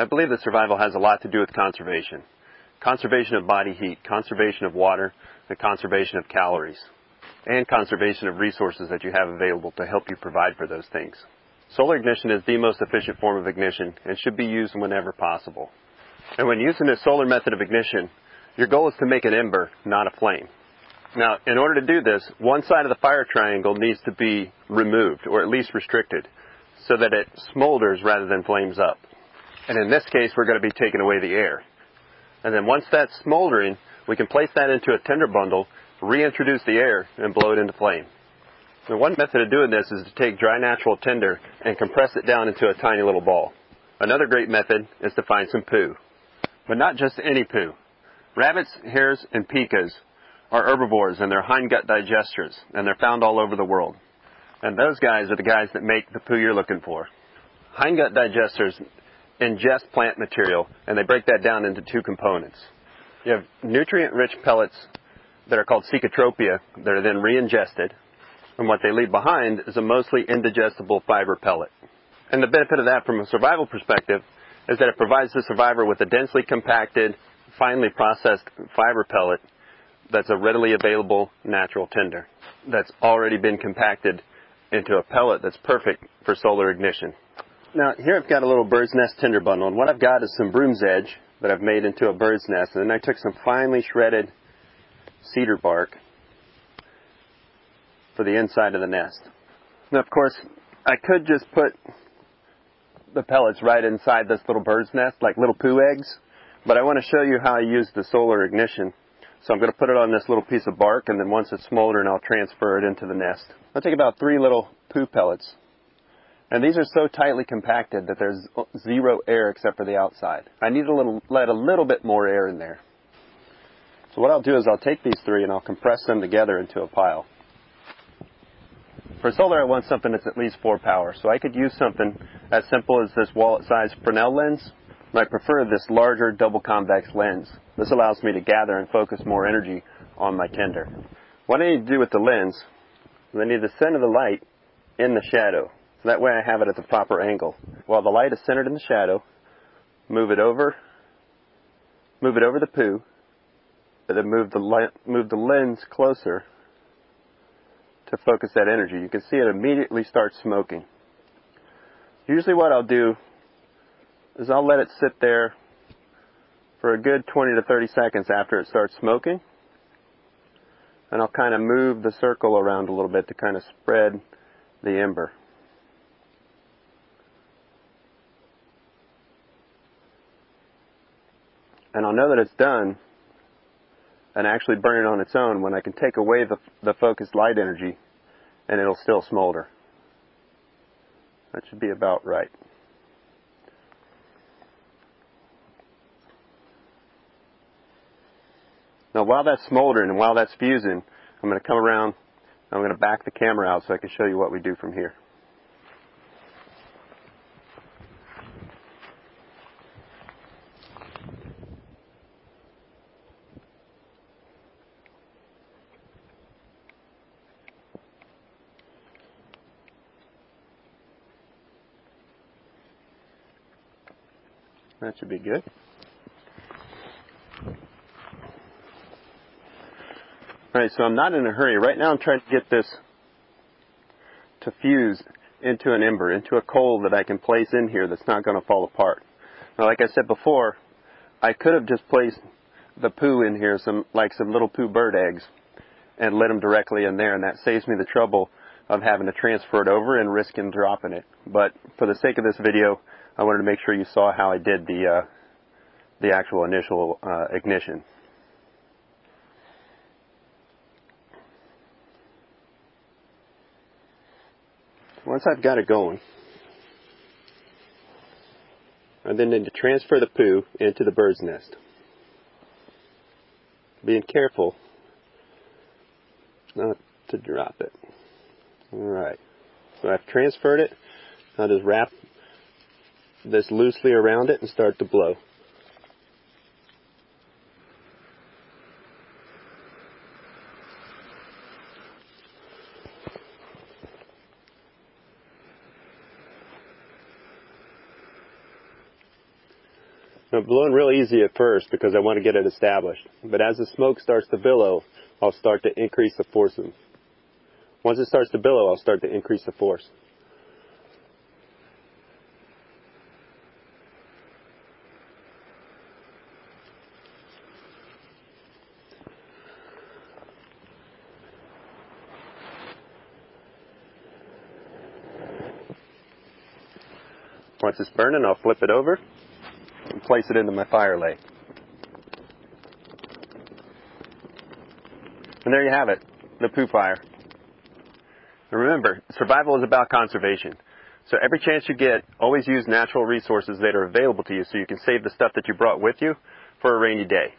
I believe that survival has a lot to do with conservation. Conservation of body heat, conservation of water, and conservation of calories, and conservation of resources that you have available to help you provide for those things. Solar ignition is the most efficient form of ignition and should be used whenever possible. And when using a solar method of ignition, your goal is to make an ember, not a flame. Now, in order to do this, one side of the fire triangle needs to be removed, or at least restricted, so that it smolders rather than flames up. And in this case, we're going to be taking away the air. And then once that's smoldering, we can place that into a tinder bundle, reintroduce the air, and blow it into flame. Now, one method of doing this is to take dry natural tinder and compress it down into a tiny little ball. Another great method is to find some poo. But not just any poo. Rabbits, hares, and pikas are herbivores and they're hindgut digesters, and they're found all over the world. And those guys are the guys that make the poo you're looking for. Hindgut digesters ingest plant material, and they break that down into two components. You have nutrient-rich pellets that are called cecotropia that are then re-ingested, and what they leave behind is a mostly indigestible fiber pellet. And the benefit of that from a survival perspective is that it provides the survivor with a densely compacted, finely processed fiber pellet that's a readily available natural tinder that's already been compacted into a pellet that's perfect for solar ignition. Now here I've got a little bird's nest tinder bundle and what I've got is some broomsedge that I've made into a bird's nest and then I took some finely shredded cedar bark for the inside of the nest. Now of course I could just put the pellets right inside this little bird's nest like little poo eggs but I want to show you how I use the solar ignition so I'm going to put it on this little piece of bark and then once it's smoldering I'll transfer it into the nest. I'll take about three little poo pellets. And these are so tightly compacted that there's zero air except for the outside. I need to little, let a little bit more air in there. So what I'll do is I'll take these three and I'll compress them together into a pile. For solar I want something that's at least 4 power. So I could use something as simple as this wallet-sized Fresnel lens but I prefer this larger double convex lens. This allows me to gather and focus more energy on my tinder. What I need to do with the lens is I need to center the light in the shadow. That way I have it at the proper angle. While the light is centered in the shadow, move it over, move it over the poo, and then move the, light, move the lens closer to focus that energy. You can see it immediately start smoking. Usually what I'll do is I'll let it sit there for a good 20 to 30 seconds after it starts smoking. And I'll kind of move the circle around a little bit to kind of spread the ember. And I'll know that it's done and actually burn it on its own when I can take away the, the focused light energy and it'll still smolder. That should be about right. Now while that's smoldering and while that's fusing, I'm going to come around, I'm going to back the camera out so I can show you what we do from here. That should be good. All right, so I'm not in a hurry. Right now I'm trying to get this to fuse into an ember, into a coal that I can place in here that's not going to fall apart. Now, like I said before, I could have just placed the poo in here, some like some little poo bird eggs, and let them directly in there, and that saves me the trouble of having to transfer it over and risking dropping it. But for the sake of this video, I wanted to make sure you saw how I did the uh, the actual initial uh, ignition. once I've got it going, I then need to transfer the poo into the bird's nest. Being careful not to drop it. Alright, so I've transferred it. I'll just wrap this loosely around it and start to blow. Now, blowing real easy at first because I want to get it established. But as the smoke starts to billow, I'll start to increase the force. Once it starts to billow, I'll start to increase the force. Once it's burning, I'll flip it over and place it into my fire lay. And there you have it, the poo fire. And remember, survival is about conservation. So every chance you get, always use natural resources that are available to you so you can save the stuff that you brought with you for a rainy day.